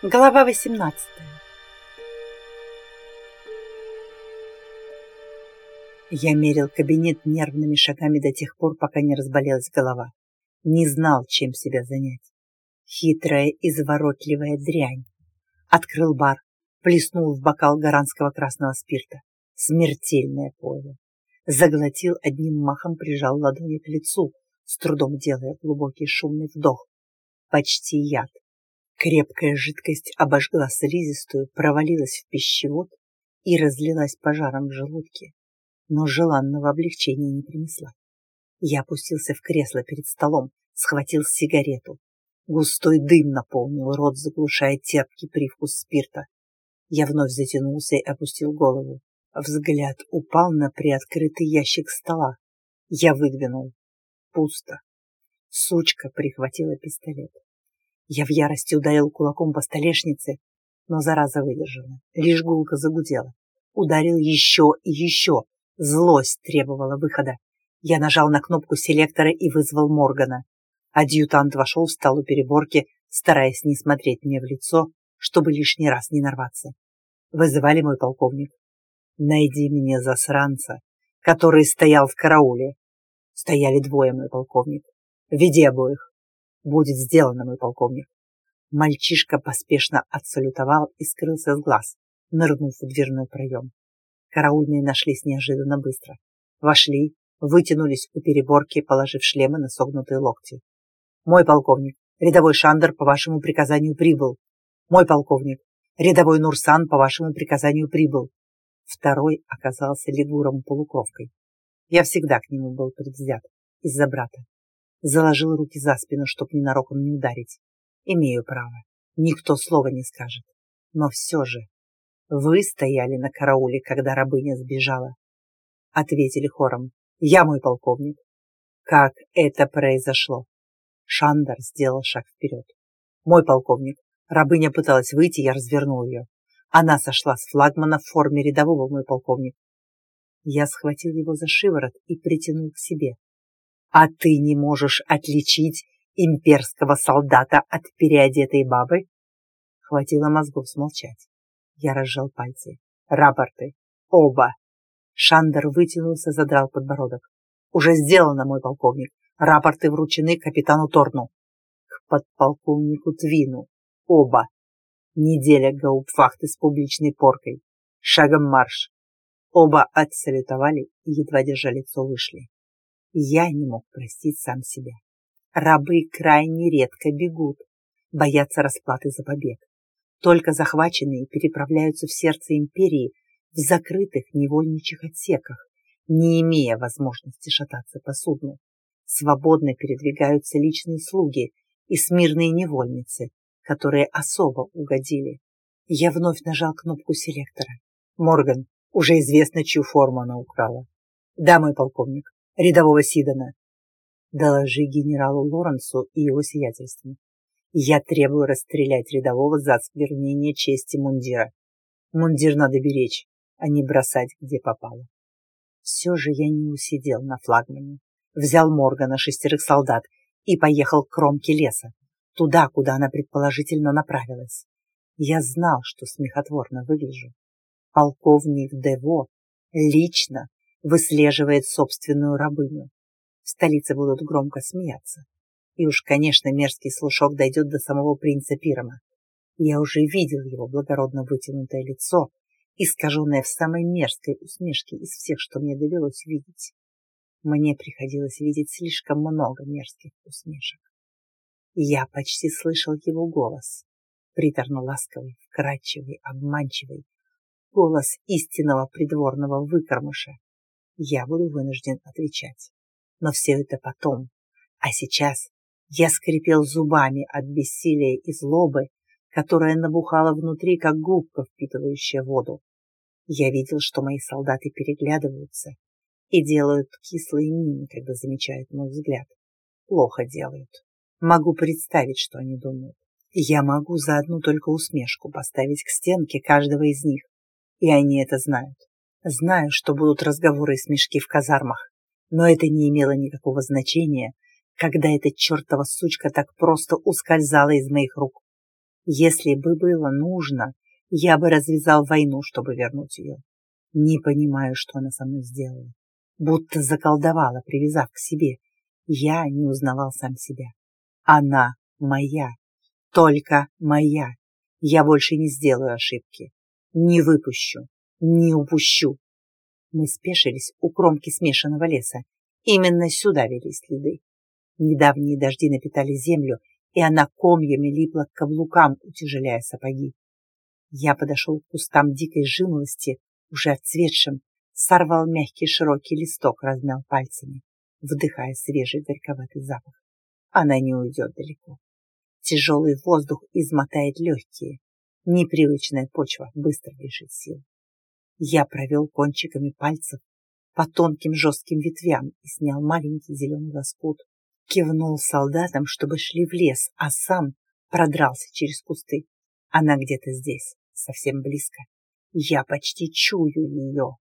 Глава 18 Я мерил кабинет нервными шагами до тех пор, пока не разболелась голова. Не знал, чем себя занять. Хитрая, изворотливая дрянь. Открыл бар, плеснул в бокал гаранского красного спирта. Смертельное пойло. Заглотил одним махом, прижал ладони к лицу, с трудом делая глубокий шумный вдох. Почти яд. Крепкая жидкость обожгла слизистую, провалилась в пищевод и разлилась пожаром в желудке, но желанного облегчения не принесла. Я опустился в кресло перед столом, схватил сигарету. Густой дым наполнил рот, заглушая терпкий привкус спирта. Я вновь затянулся и опустил голову. Взгляд упал на приоткрытый ящик стола. Я выдвинул. Пусто. Сучка прихватила пистолет. Я в ярости ударил кулаком по столешнице, но зараза выдержала. Лишь гулко загудела. Ударил еще и еще. Злость требовала выхода. Я нажал на кнопку селектора и вызвал Моргана. Адъютант вошел в стол у переборки, стараясь не смотреть мне в лицо, чтобы лишний раз не нарваться. Вызывали мой полковник. Найди мне засранца, который стоял в карауле. Стояли двое, мой полковник. Веди обоих. Будет сделано, мой полковник. Мальчишка поспешно отсалютовал и скрылся с глаз, нырнув в дверной проем. Караульные нашлись неожиданно быстро. Вошли, вытянулись у переборки, положив шлемы на согнутые локти. «Мой полковник, рядовой Шандер по вашему приказанию прибыл. Мой полковник, рядовой Нурсан по вашему приказанию прибыл». Второй оказался лигуром-полукровкой. Я всегда к нему был предвзят из-за брата. Заложил руки за спину, чтоб ненароком не ударить. Имею право. Никто слова не скажет. Но все же. Вы стояли на карауле, когда рабыня сбежала. Ответили хором. Я мой полковник. Как это произошло? Шандар сделал шаг вперед. Мой полковник. Рабыня пыталась выйти, я развернул ее. Она сошла с флагмана в форме рядового, мой полковник. Я схватил его за шиворот и притянул к себе. А ты не можешь отличить имперского солдата от переодетой бабы? Хватило мозгов смолчать. Я разжал пальцы. Рапорты. Оба. Шандер вытянулся, задрал подбородок. Уже сделано, мой полковник. Рапорты вручены капитану Торну. К подполковнику Твину. Оба. Неделя гаупфахты с публичной поркой. Шагом марш. Оба отсалютовали и, едва держа лицо, вышли. Я не мог простить сам себя. Рабы крайне редко бегут, боятся расплаты за побег. Только захваченные переправляются в сердце империи в закрытых невольничьих отсеках, не имея возможности шататься по судну. Свободно передвигаются личные слуги и смирные невольницы, которые особо угодили. Я вновь нажал кнопку селектора. Морган, уже известно, чью форму она украла. Да, мой полковник рядового Сидона. Доложи генералу Лоренсу и его сиятельству. Я требую расстрелять рядового за осквернение чести мундира. Мундир надо беречь, а не бросать, где попало. Все же я не усидел на флагмане. Взял Моргана шестерых солдат и поехал к кромке леса, туда, куда она предположительно направилась. Я знал, что смехотворно выгляжу. Полковник Дево лично выслеживает собственную рабыню. В столице будут громко смеяться. И уж, конечно, мерзкий слушок дойдет до самого принца Пирома. Я уже видел его благородно вытянутое лицо, искаженное в самой мерзкой усмешке из всех, что мне довелось видеть. Мне приходилось видеть слишком много мерзких усмешек. Я почти слышал его голос, приторно-ласковый, вкрадчивый, обманчивый, голос истинного придворного выкормыша, я буду вынужден отвечать. Но все это потом. А сейчас я скрипел зубами от бессилия и злобы, которая набухала внутри, как губка, впитывающая воду. Я видел, что мои солдаты переглядываются и делают кислые мины, когда замечают мой взгляд. Плохо делают. Могу представить, что они думают. Я могу за одну только усмешку поставить к стенке каждого из них, и они это знают. Знаю, что будут разговоры и смешки в казармах, но это не имело никакого значения, когда эта чертова сучка так просто ускользала из моих рук. Если бы было нужно, я бы развязал войну, чтобы вернуть ее. Не понимаю, что она со мной сделала. Будто заколдовала, привязав к себе. Я не узнавал сам себя. Она моя, только моя. Я больше не сделаю ошибки. Не выпущу, не упущу. Мы спешились у кромки смешанного леса. Именно сюда вели следы. Недавние дожди напитали землю, и она комьями липла к каблукам, утяжеляя сапоги. Я подошел к кустам дикой жимолости, уже отцветшим, сорвал мягкий широкий листок, размял пальцами, вдыхая свежий горьковатый запах. Она не уйдет далеко. Тяжелый воздух измотает легкие. Непривычная почва быстро лишит сил. Я провел кончиками пальцев по тонким жестким ветвям и снял маленький зеленый лоскут. Кивнул солдатам, чтобы шли в лес, а сам продрался через кусты. Она где-то здесь, совсем близко. Я почти чую ее.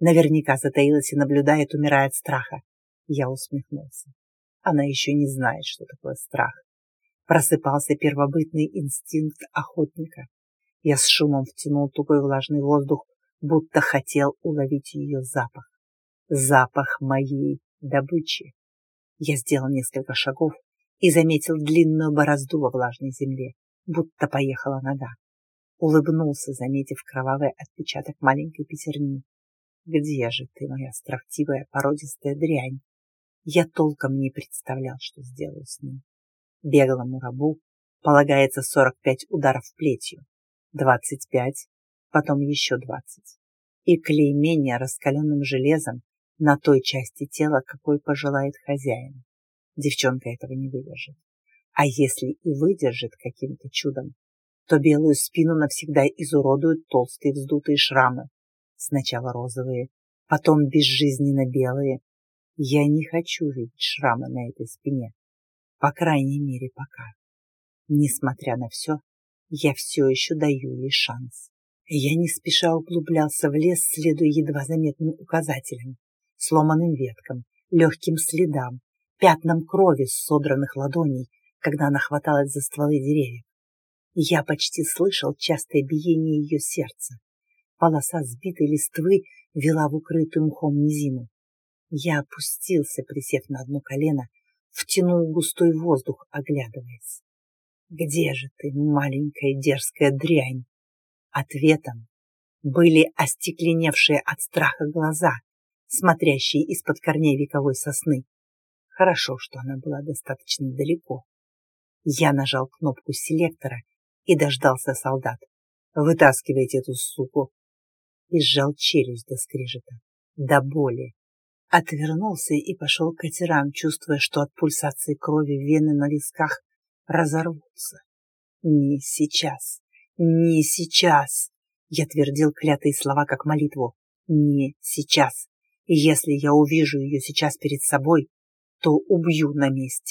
Наверняка затаилась и наблюдает, умирая от страха. Я усмехнулся. Она еще не знает, что такое страх. Просыпался первобытный инстинкт охотника. Я с шумом втянул тугой влажный воздух, будто хотел уловить ее запах. Запах моей добычи. Я сделал несколько шагов и заметил длинную борозду во влажной земле, будто поехала нога. Улыбнулся, заметив кровавый отпечаток маленькой пятерни. Где же ты, моя строптивая породистая дрянь? Я толком не представлял, что сделаю с ним. Беглому рабу полагается сорок пять ударов плетью, двадцать пять потом еще двадцать. И клеймение раскаленным железом на той части тела, какой пожелает хозяин. Девчонка этого не выдержит. А если и выдержит каким-то чудом, то белую спину навсегда изуродуют толстые вздутые шрамы. Сначала розовые, потом безжизненно белые. Я не хочу видеть шрамы на этой спине. По крайней мере, пока. Несмотря на все, я все еще даю ей шанс. Я не спеша углублялся в лес, следуя едва заметным указателям, сломанным веткам, легким следам, пятнам крови с содранных ладоней, когда она хваталась за стволы деревьев. Я почти слышал частое биение ее сердца. Полоса сбитой листвы вела в укрытую мхом низину. Я опустился, присев на одно колено, втянул густой воздух, оглядываясь. «Где же ты, маленькая дерзкая дрянь?» Ответом были остекленевшие от страха глаза, смотрящие из-под корней вековой сосны. Хорошо, что она была достаточно далеко. Я нажал кнопку селектора и дождался солдат. «Вытаскивайте эту суку!» И сжал челюсть до скрежета, до боли. Отвернулся и пошел к катерам, чувствуя, что от пульсации крови вены на висках разорвутся. Не сейчас. «Не сейчас!» Я твердил клятые слова как молитву. «Не сейчас!» И если я увижу ее сейчас перед собой, то убью на месте.